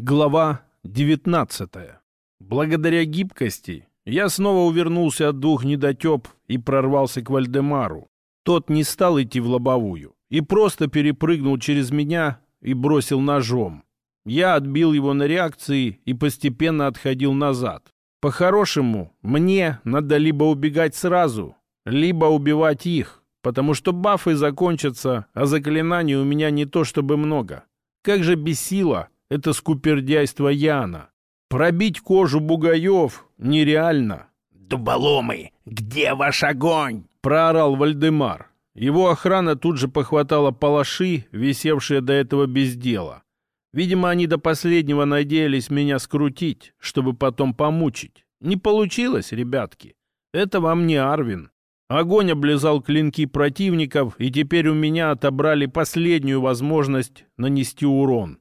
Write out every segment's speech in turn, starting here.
Глава 19. Благодаря гибкости я снова увернулся от двух недотеп и прорвался к Вальдемару. Тот не стал идти в лобовую и просто перепрыгнул через меня и бросил ножом. Я отбил его на реакции и постепенно отходил назад. По-хорошему, мне надо либо убегать сразу, либо убивать их, потому что бафы закончатся, а заклинаний у меня не то чтобы много. Как же бесило это скупердяйство Яна. Пробить кожу бугаев нереально. «Дуболомы, где ваш огонь?» — проорал Вальдемар. Его охрана тут же похватала палаши, висевшие до этого без дела. Видимо, они до последнего надеялись меня скрутить, чтобы потом помучить. Не получилось, ребятки. Это вам не Арвин. Огонь облизал клинки противников, и теперь у меня отобрали последнюю возможность нанести урон.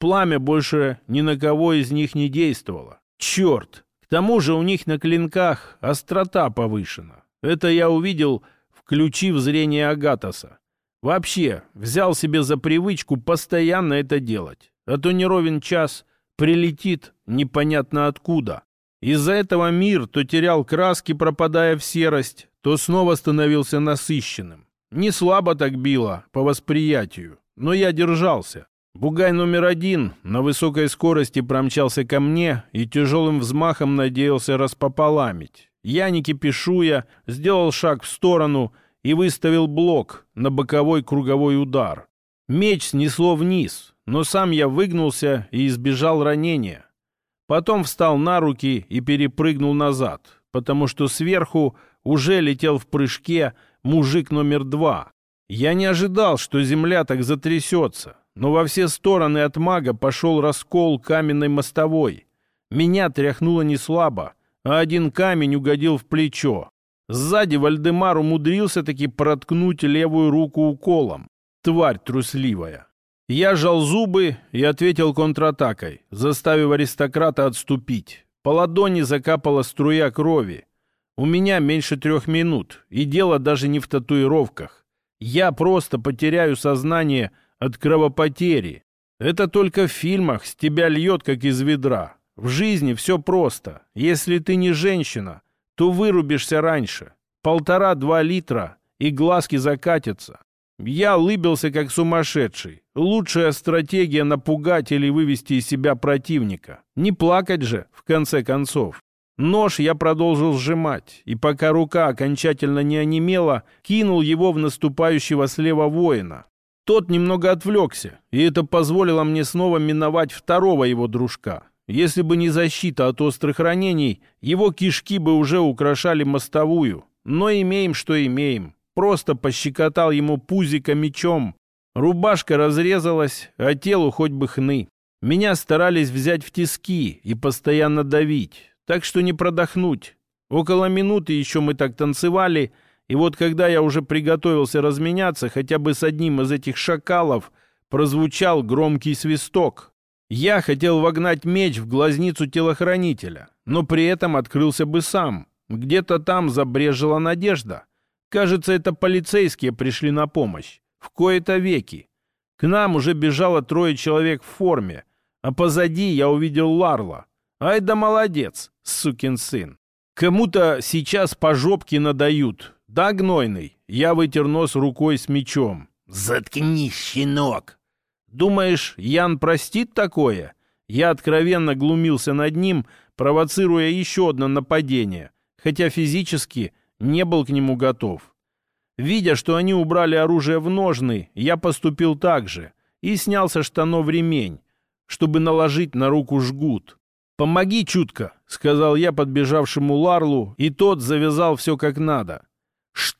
Пламя больше ни на кого из них не действовало. Черт! К тому же у них на клинках острота повышена. Это я увидел, включив зрение Агатоса. Вообще, взял себе за привычку постоянно это делать. А то не ровен час прилетит непонятно откуда. Из-за этого мир то терял краски, пропадая в серость, то снова становился насыщенным. Не слабо так било по восприятию, но я держался. Бугай номер один на высокой скорости промчался ко мне и тяжелым взмахом надеялся распополамить. Я, не кипишуя, сделал шаг в сторону и выставил блок на боковой круговой удар. Меч снесло вниз, но сам я выгнулся и избежал ранения. Потом встал на руки и перепрыгнул назад, потому что сверху уже летел в прыжке мужик номер два. Я не ожидал, что земля так затрясется но во все стороны от мага пошел раскол каменной мостовой. Меня тряхнуло не слабо, а один камень угодил в плечо. Сзади Вальдемар умудрился таки проткнуть левую руку уколом. Тварь трусливая. Я жал зубы и ответил контратакой, заставив аристократа отступить. По ладони закапала струя крови. У меня меньше трех минут, и дело даже не в татуировках. Я просто потеряю сознание от кровопотери. Это только в фильмах с тебя льет, как из ведра. В жизни все просто. Если ты не женщина, то вырубишься раньше. Полтора-два литра, и глазки закатятся. Я лыбился, как сумасшедший. Лучшая стратегия напугать или вывести из себя противника. Не плакать же, в конце концов. Нож я продолжил сжимать, и пока рука окончательно не онемела, кинул его в наступающего слева воина. Тот немного отвлекся, и это позволило мне снова миновать второго его дружка. Если бы не защита от острых ранений, его кишки бы уже украшали мостовую. Но имеем, что имеем. Просто пощекотал ему пузико мечом. Рубашка разрезалась, а телу хоть бы хны. Меня старались взять в тиски и постоянно давить, так что не продохнуть. Около минуты еще мы так танцевали — и вот когда я уже приготовился разменяться хотя бы с одним из этих шакалов, прозвучал громкий свисток. Я хотел вогнать меч в глазницу телохранителя, но при этом открылся бы сам. Где-то там забрежила надежда. Кажется, это полицейские пришли на помощь. В кои-то веки. К нам уже бежало трое человек в форме, а позади я увидел Ларла. Ай да молодец, сукин сын. Кому-то сейчас по жопке надают, «Да, гнойный!» Я вытер нос рукой с мечом. «Заткнись, щенок!» «Думаешь, Ян простит такое?» Я откровенно глумился над ним, провоцируя еще одно нападение, хотя физически не был к нему готов. Видя, что они убрали оружие в ножны, я поступил так же и снял со штанов ремень, чтобы наложить на руку жгут. «Помоги чутко», — сказал я подбежавшему Ларлу, и тот завязал все как надо.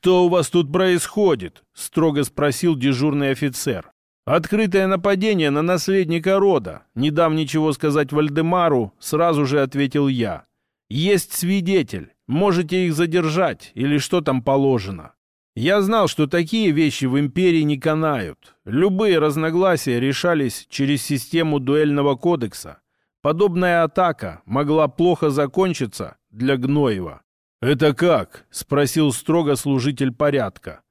«Что у вас тут происходит?» — строго спросил дежурный офицер. «Открытое нападение на наследника рода. Не дав ничего сказать Вальдемару, сразу же ответил я. Есть свидетель. Можете их задержать или что там положено». Я знал, что такие вещи в империи не канают. Любые разногласия решались через систему дуэльного кодекса. Подобная атака могла плохо закончиться для Гноева. «Это как?» — спросил строго служитель порядка.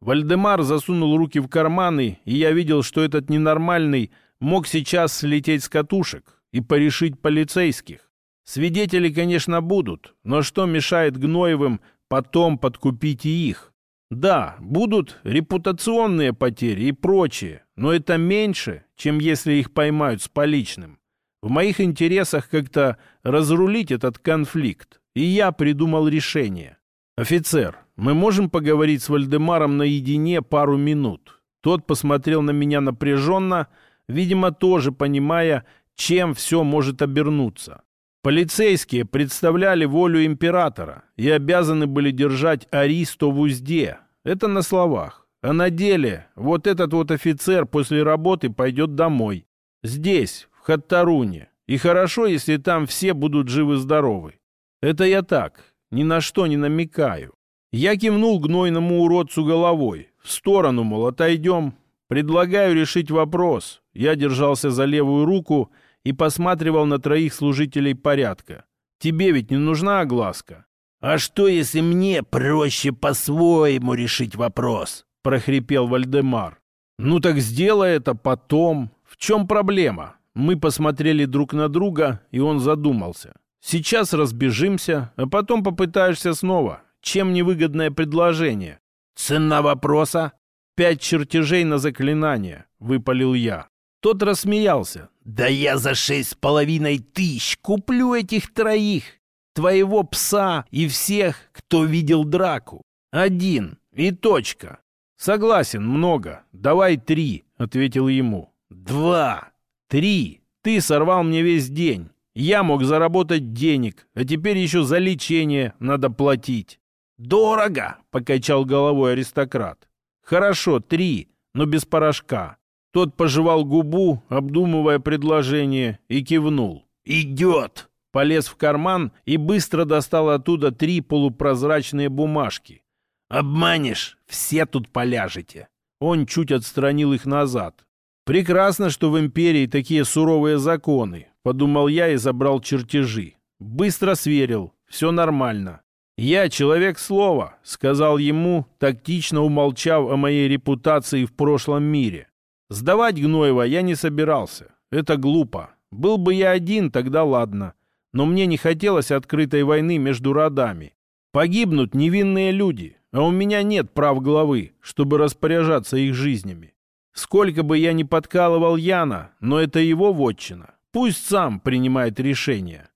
Вальдемар засунул руки в карманы, и я видел, что этот ненормальный мог сейчас слететь с катушек. и порешить полицейских. Свидетели, конечно, будут, но что мешает Гноевым потом подкупить и их? Да, будут репутационные потери и прочее, но это меньше, чем если их поймают с поличным. В моих интересах как-то разрулить этот конфликт, и я придумал решение. «Офицер, мы можем поговорить с Вальдемаром наедине пару минут?» Тот посмотрел на меня напряженно, видимо, тоже понимая, чем все может обернуться. Полицейские представляли волю императора и обязаны были держать Аристо в узде. Это на словах. А на деле вот этот вот офицер после работы пойдет домой. Здесь, в Хаттаруне. И хорошо, если там все будут живы-здоровы. Это я так, ни на что не намекаю. Я кивнул гнойному уродцу головой. В сторону, мол, отойдем. Предлагаю решить вопрос. Я держался за левую руку и посматривал на троих служителей порядка. Тебе ведь не нужна огласка? «А что, если мне проще по-своему решить вопрос?» — прохрипел Вальдемар. «Ну так сделай это потом. В чем проблема?» Мы посмотрели друг на друга, и он задумался. «Сейчас разбежимся, а потом попытаешься снова. Чем невыгодное предложение?» «Цена вопроса?» «Пять чертежей на заклинание», — выпалил я. Тот рассмеялся. «Да я за шесть с половиной тысяч куплю этих троих, твоего пса и всех, кто видел драку. Один и точка». «Согласен, много. Давай три», — ответил ему. «Два». «Три. Ты сорвал мне весь день. Я мог заработать денег, а теперь еще за лечение надо платить». «Дорого», — покачал головой аристократ. «Хорошо, три, но без порошка». Тот пожевал губу, обдумывая предложение, и кивнул. «Идет!» Полез в карман и быстро достал оттуда три полупрозрачные бумажки. «Обманешь, все тут поляжете!» Он чуть отстранил их назад. «Прекрасно, что в империи такие суровые законы», — подумал я и забрал чертежи. Быстро сверил, все нормально. «Я человек слова», — сказал ему, тактично умолчав о моей репутации в прошлом мире. Сдавать Гноева я не собирался. Это глупо. Был бы я один, тогда ладно. Но мне не хотелось открытой войны между родами. Погибнут невинные люди, а у меня нет прав главы, чтобы распоряжаться их жизнями. Сколько бы я ни подкалывал Яна, но это его вотчина. Пусть сам принимает решение.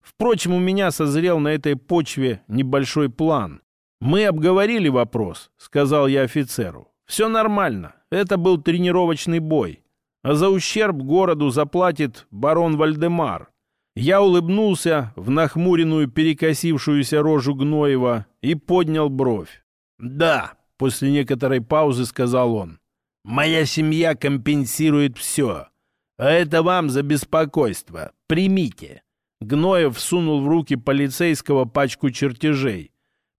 Впрочем, у меня созрел на этой почве небольшой план. «Мы обговорили вопрос», — сказал я офицеру. «Все нормально. Это был тренировочный бой. А за ущерб городу заплатит барон Вальдемар. Я улыбнулся в нахмуренную перекосившуюся рожу Гноева и поднял бровь. «Да», — после некоторой паузы сказал он, — «моя семья компенсирует все. А это вам за беспокойство. Примите». Гноев всунул в руки полицейского пачку чертежей.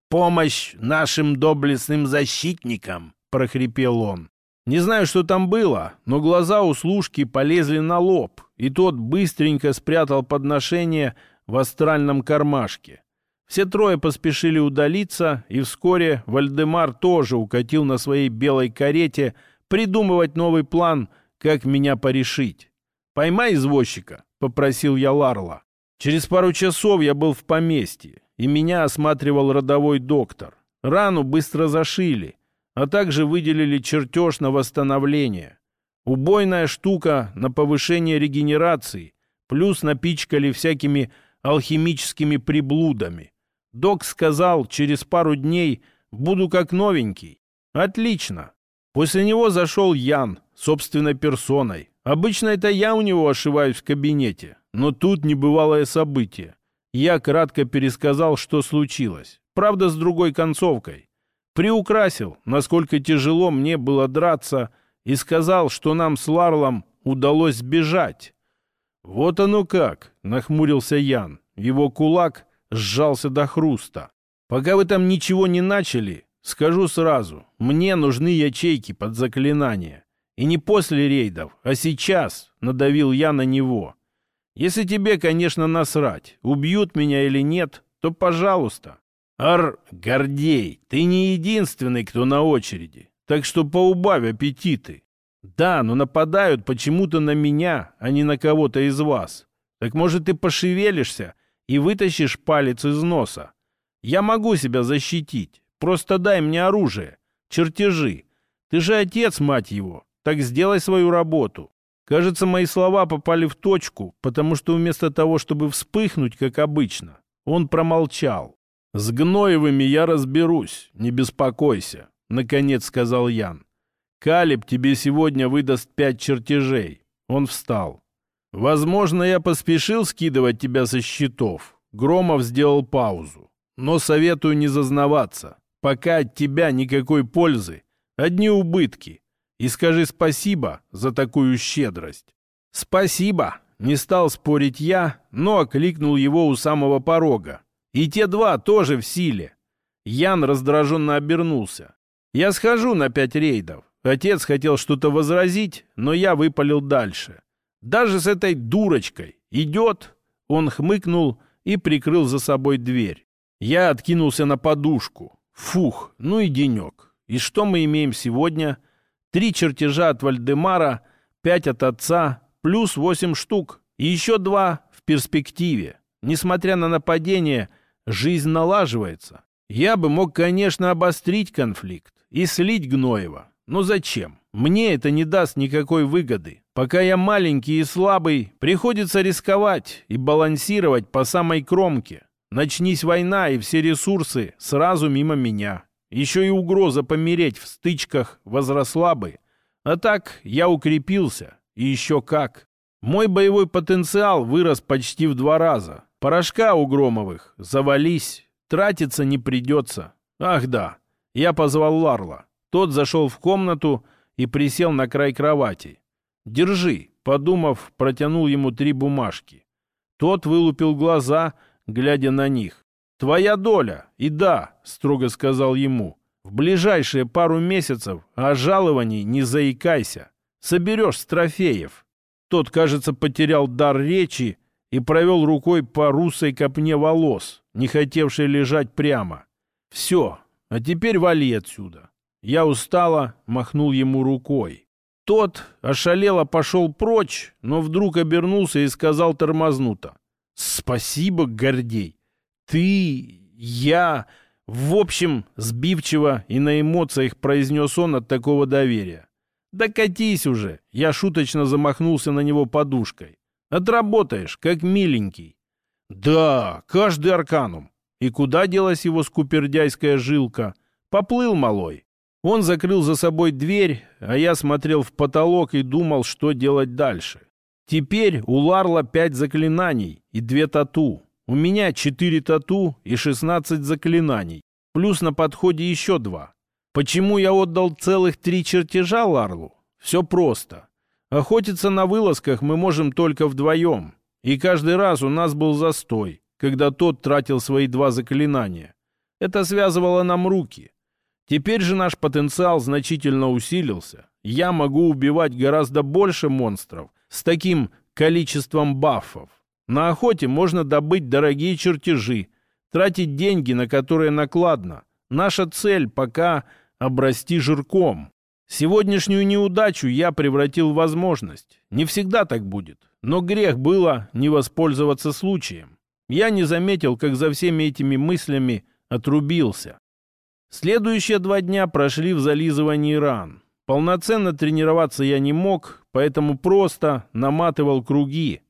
«Помощь нашим доблестным защитникам», — прохрипел он. Не знаю, что там было, но глаза у служки полезли на лоб, и тот быстренько спрятал подношение в астральном кармашке. Все трое поспешили удалиться, и вскоре Вальдемар тоже укатил на своей белой карете придумывать новый план, как меня порешить. «Поймай извозчика», — попросил я Ларла. Через пару часов я был в поместье, и меня осматривал родовой доктор. Рану быстро зашили, а также выделили чертеж на восстановление. Убойная штука на повышение регенерации, плюс напичкали всякими алхимическими приблудами. Док сказал, через пару дней буду как новенький. Отлично. После него зашел Ян, собственной персоной. Обычно это я у него ошиваюсь в кабинете, но тут небывалое событие. Я кратко пересказал, что случилось. Правда, с другой концовкой приукрасил, насколько тяжело мне было драться, и сказал, что нам с Ларлом удалось сбежать. «Вот оно как!» — нахмурился Ян. Его кулак сжался до хруста. «Пока вы там ничего не начали, скажу сразу, мне нужны ячейки под заклинание. И не после рейдов, а сейчас», — надавил я на него. «Если тебе, конечно, насрать, убьют меня или нет, то пожалуйста. Ар, Гордей, ты не единственный, кто на очереди, так что поубавь аппетиты. Да, но нападают почему-то на меня, а не на кого-то из вас. Так может, ты пошевелишься и вытащишь палец из носа? Я могу себя защитить. Просто дай мне оружие, чертежи. Ты же отец, мать его. Так сделай свою работу. Кажется, мои слова попали в точку, потому что вместо того, чтобы вспыхнуть, как обычно, он промолчал. «С Гноевыми я разберусь, не беспокойся», — наконец сказал Ян. «Калиб тебе сегодня выдаст пять чертежей». Он встал. «Возможно, я поспешил скидывать тебя со счетов». Громов сделал паузу. «Но советую не зазнаваться. Пока от тебя никакой пользы. Одни убытки. И скажи спасибо за такую щедрость». «Спасибо!» — не стал спорить я, но окликнул его у самого порога. «И те два тоже в силе». Ян раздраженно обернулся. «Я схожу на пять рейдов. Отец хотел что-то возразить, но я выпалил дальше. Даже с этой дурочкой. Идет?» Он хмыкнул и прикрыл за собой дверь. Я откинулся на подушку. Фух, ну и денек. И что мы имеем сегодня? Три чертежа от Вальдемара, пять от отца, плюс восемь штук. И еще два в перспективе. Несмотря на нападение, жизнь налаживается. Я бы мог, конечно, обострить конфликт и слить Гноева. Но зачем? Мне это не даст никакой выгоды. Пока я маленький и слабый, приходится рисковать и балансировать по самой кромке. Начнись война, и все ресурсы сразу мимо меня. Еще и угроза помереть в стычках возросла бы. А так я укрепился. И еще как. Мой боевой потенциал вырос почти в два раза. Порошка у Громовых завались. Тратиться не придется. Ах да, я позвал Ларла. Тот зашел в комнату и присел на край кровати. «Держи», — подумав, протянул ему три бумажки. Тот вылупил глаза, глядя на них. «Твоя доля, и да», — строго сказал ему, «в ближайшие пару месяцев о жаловании не заикайся. Соберешь с трофеев». Тот, кажется, потерял дар речи и провел рукой по русой копне волос, не хотевшей лежать прямо. «Все, а теперь вали отсюда. Я устало махнул ему рукой. Тот ошалело пошел прочь, но вдруг обернулся и сказал тормознуто. «Спасибо, Гордей. Ты... я...» В общем, сбивчиво и на эмоциях произнес он от такого доверия. «Да катись уже!» Я шуточно замахнулся на него подушкой. «Отработаешь, как миленький». «Да, каждый арканум. И куда делась его скупердяйская жилка? Поплыл малой. Он закрыл за собой дверь, а я смотрел в потолок и думал, что делать дальше. Теперь у Ларла пять заклинаний и две тату. У меня четыре тату и шестнадцать заклинаний. Плюс на подходе еще два. Почему я отдал целых три чертежа Ларлу? Все просто. Охотиться на вылазках мы можем только вдвоем. И каждый раз у нас был застой, когда тот тратил свои два заклинания. Это связывало нам руки. Теперь же наш потенциал значительно усилился. Я могу убивать гораздо больше монстров с таким количеством бафов. На охоте можно добыть дорогие чертежи, тратить деньги, на которые накладно. Наша цель пока обрасти жирком. Сегодняшнюю неудачу я превратил в возможность. Не всегда так будет, но грех было не воспользоваться случаем. Я не заметил, как за всеми этими мыслями отрубился. Следующие два дня прошли в зализывании ран. Полноценно тренироваться я не мог, поэтому просто наматывал круги.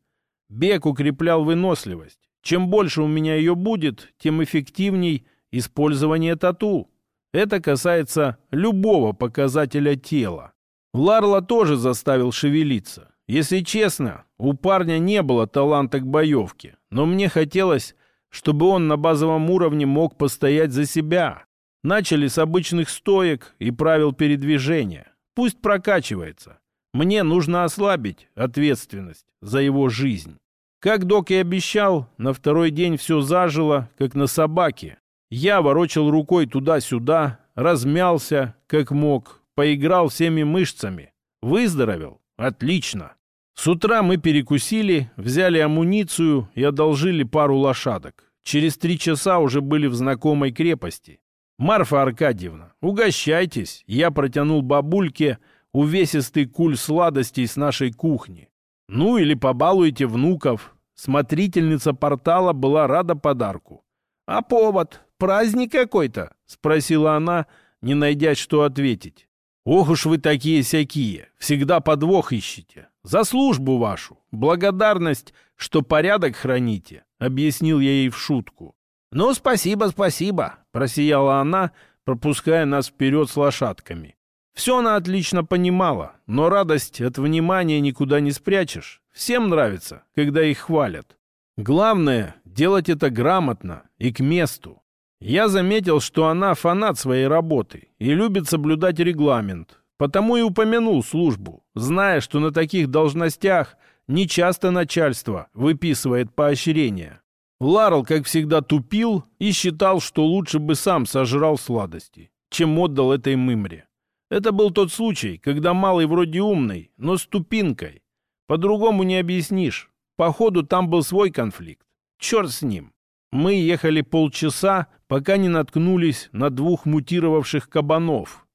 Бег укреплял выносливость. Чем больше у меня ее будет, тем эффективней использование тату. Это касается любого показателя тела. Ларла тоже заставил шевелиться. Если честно, у парня не было таланта к боевке, но мне хотелось, чтобы он на базовом уровне мог постоять за себя, Начали с обычных стоек и правил передвижения. Пусть прокачивается. Мне нужно ослабить ответственность за его жизнь. Как док и обещал, на второй день все зажило, как на собаке. Я ворочал рукой туда-сюда, размялся, как мог, поиграл всеми мышцами. Выздоровел? Отлично. С утра мы перекусили, взяли амуницию и одолжили пару лошадок. Через три часа уже были в знакомой крепости. «Марфа Аркадьевна, угощайтесь!» Я протянул бабульке увесистый куль сладостей с нашей кухни. «Ну или побалуйте внуков!» Смотрительница портала была рада подарку. «А повод? Праздник какой-то?» — спросила она, не найдя, что ответить. «Ох уж вы такие-сякие, всегда подвох ищете. За службу вашу, благодарность, что порядок храните», — объяснил я ей в шутку. «Ну, спасибо, спасибо», — просияла она, пропуская нас вперед с лошадками. Все она отлично понимала, но радость от внимания никуда не спрячешь. Всем нравится, когда их хвалят. Главное — делать это грамотно и к месту. Я заметил, что она фанат своей работы и любит соблюдать регламент, потому и упомянул службу, зная, что на таких должностях нечасто начальство выписывает поощрение. Ларл, как всегда, тупил и считал, что лучше бы сам сожрал сладости, чем отдал этой мымре. Это был тот случай, когда малый вроде умный, но с тупинкой. По-другому не объяснишь. Походу, там был свой конфликт. Черт с ним. Мы ехали полчаса, пока не наткнулись на двух мутировавших кабанов.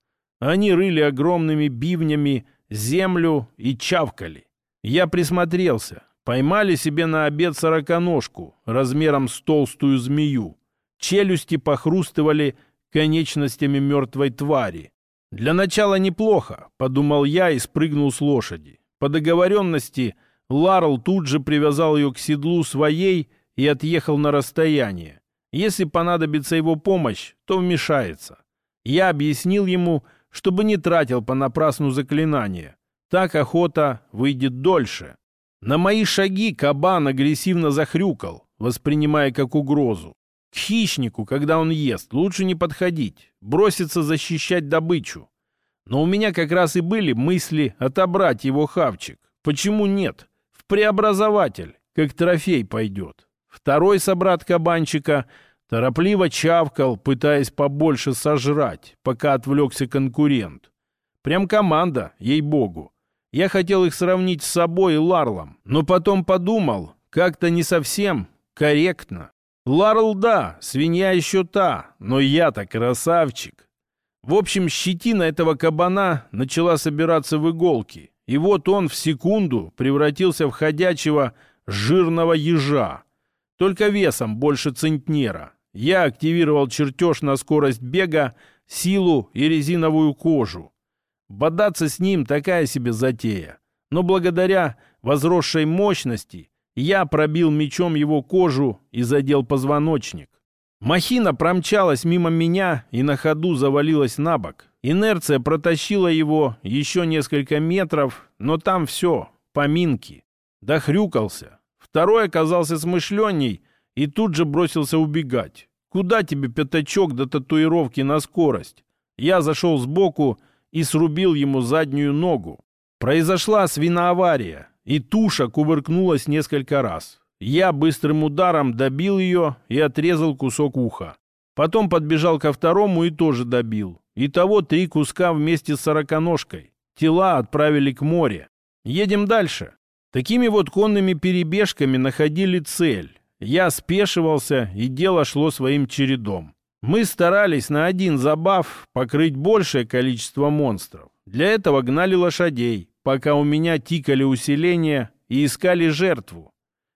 Они рыли огромными бивнями землю и чавкали. Я присмотрелся. Поймали себе на обед сороконожку размером с толстую змею. Челюсти похрустывали конечностями мертвой твари. «Для начала неплохо», — подумал я и спрыгнул с лошади. По договоренности Ларл тут же привязал ее к седлу своей и отъехал на расстояние. Если понадобится его помощь, то вмешается. Я объяснил ему, чтобы не тратил понапрасну заклинания. Так охота выйдет дольше. На мои шаги кабан агрессивно захрюкал, воспринимая как угрозу. К хищнику, когда он ест, лучше не подходить, броситься защищать добычу. Но у меня как раз и были мысли отобрать его хавчик. Почему нет? В преобразователь, как трофей пойдет. Второй собрат кабанчика торопливо чавкал, пытаясь побольше сожрать, пока отвлекся конкурент. Прям команда, ей-богу. Я хотел их сравнить с собой и Ларлом, но потом подумал, как-то не совсем корректно. Ларл, да, свинья еще та, но я-то красавчик. В общем, щетина этого кабана начала собираться в иголки, и вот он в секунду превратился в ходячего жирного ежа, только весом больше центнера. Я активировал чертеж на скорость бега, силу и резиновую кожу. Бодаться с ним такая себе затея. Но благодаря возросшей мощности я пробил мечом его кожу и задел позвоночник. Махина промчалась мимо меня и на ходу завалилась на бок. Инерция протащила его еще несколько метров, но там все, поминки. Дохрюкался, Второй оказался смышленней и тут же бросился убегать. Куда тебе пятачок до татуировки на скорость? Я зашел сбоку и срубил ему заднюю ногу. Произошла свиноавария, и туша кувыркнулась несколько раз. Я быстрым ударом добил ее и отрезал кусок уха. Потом подбежал ко второму и тоже добил. Итого три куска вместе с сороконожкой. Тела отправили к море. Едем дальше. Такими вот конными перебежками находили цель. Я спешивался, и дело шло своим чередом. Мы старались на один забав покрыть большее количество монстров. Для этого гнали лошадей, пока у меня тикали усиления и искали жертву.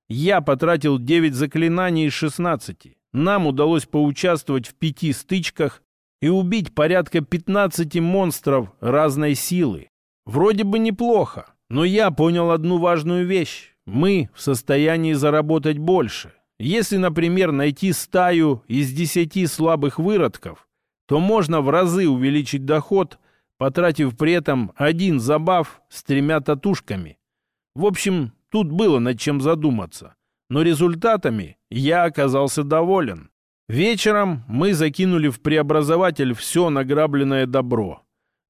Я потратил 9 заклинаний из 16. Нам удалось поучаствовать в пяти стычках и убить порядка 15 монстров разной силы. Вроде бы неплохо, но я понял одну важную вещь. Мы в состоянии заработать больше. Если, например, найти стаю из десяти слабых выродков, то можно в разы увеличить доход, потратив при этом один забав с тремя татушками. В общем, тут было над чем задуматься. Но результатами я оказался доволен. Вечером мы закинули в преобразователь все награбленное добро.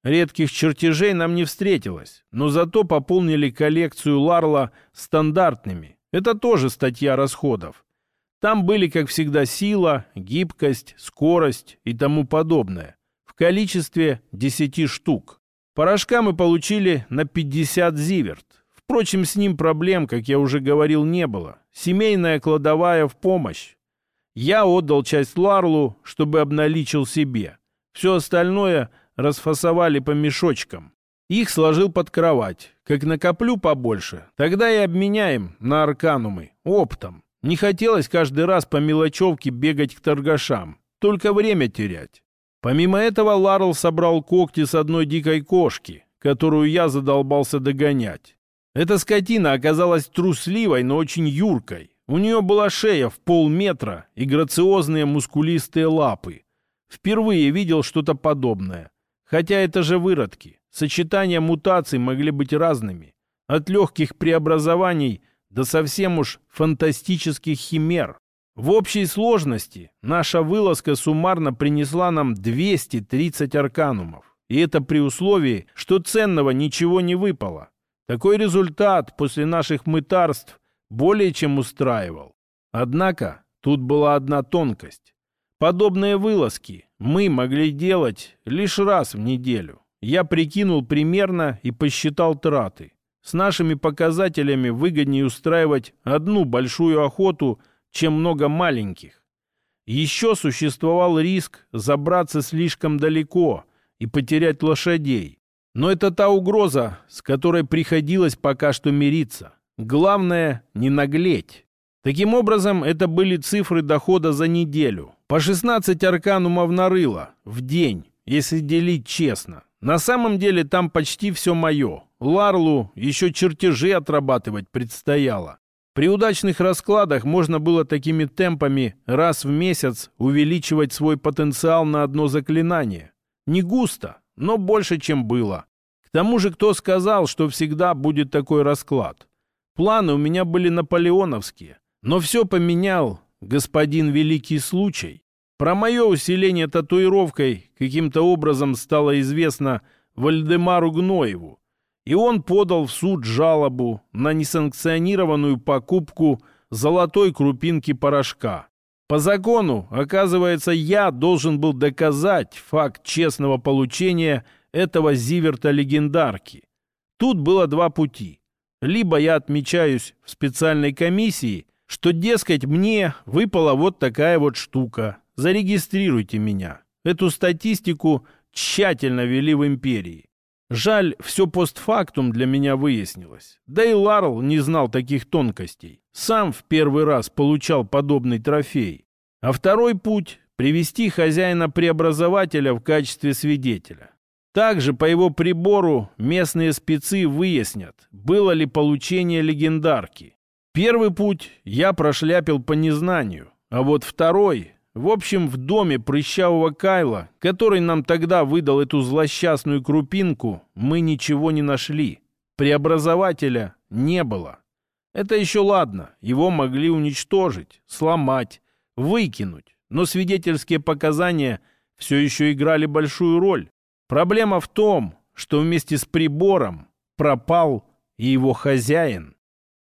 Редких чертежей нам не встретилось, но зато пополнили коллекцию Ларла стандартными. Это тоже статья расходов. Там были, как всегда, сила, гибкость, скорость и тому подобное. Количестве 10 штук. Порошка мы получили на 50 зиверт. Впрочем, с ним проблем, как я уже говорил, не было. Семейная кладовая в помощь. Я отдал часть Ларлу, чтобы обналичил себе. Все остальное расфасовали по мешочкам. Их сложил под кровать. Как накоплю побольше, тогда и обменяем на арканумы, оптом. Не хотелось каждый раз по мелочевке бегать к торгашам. Только время терять. Помимо этого Ларл собрал когти с одной дикой кошки, которую я задолбался догонять. Эта скотина оказалась трусливой, но очень юркой. У нее была шея в полметра и грациозные мускулистые лапы. Впервые видел что-то подобное. Хотя это же выродки. Сочетания мутаций могли быть разными. От легких преобразований до совсем уж фантастических химер. В общей сложности наша вылазка суммарно принесла нам 230 арканумов. И это при условии, что ценного ничего не выпало. Такой результат после наших мытарств более чем устраивал. Однако тут была одна тонкость. Подобные вылазки мы могли делать лишь раз в неделю. Я прикинул примерно и посчитал траты. С нашими показателями выгоднее устраивать одну большую охоту, чем много маленьких. Еще существовал риск забраться слишком далеко и потерять лошадей. Но это та угроза, с которой приходилось пока что мириться. Главное – не наглеть. Таким образом, это были цифры дохода за неделю. По 16 арканумов на рыло в день, если делить честно. На самом деле там почти все мое. Ларлу еще чертежи отрабатывать предстояло. При удачных раскладах можно было такими темпами раз в месяц увеличивать свой потенциал на одно заклинание. Не густо, но больше, чем было. К тому же кто сказал, что всегда будет такой расклад? Планы у меня были наполеоновские. Но все поменял господин Великий Случай. Про мое усиление татуировкой каким-то образом стало известно Вальдемару Гноеву. И он подал в суд жалобу на несанкционированную покупку золотой крупинки порошка. По закону, оказывается, я должен был доказать факт честного получения этого зиверта легендарки. Тут было два пути. Либо я отмечаюсь в специальной комиссии, что, дескать, мне выпала вот такая вот штука. Зарегистрируйте меня. Эту статистику тщательно вели в империи. Жаль, все постфактум для меня выяснилось. Да и Ларл не знал таких тонкостей. Сам в первый раз получал подобный трофей. А второй путь – привести хозяина-преобразователя в качестве свидетеля. Также по его прибору местные спецы выяснят, было ли получение легендарки. Первый путь я прошляпил по незнанию, а вот второй, в общем, в доме прыщавого Кайла, который нам тогда выдал эту злосчастную крупинку, мы ничего не нашли. Преобразователя не было. Это еще ладно, его могли уничтожить, сломать, выкинуть, но свидетельские показания все еще играли большую роль. Проблема в том, что вместе с прибором пропал и его хозяин.